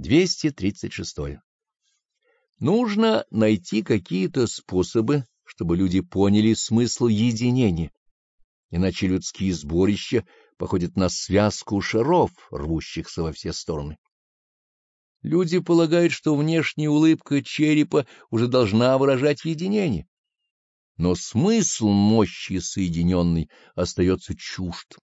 236. Нужно найти какие-то способы, чтобы люди поняли смысл единения, иначе людские сборища походят на связку шаров, рвущихся во все стороны. Люди полагают, что внешняя улыбка черепа уже должна выражать единение, но смысл мощи соединенной остается чужд.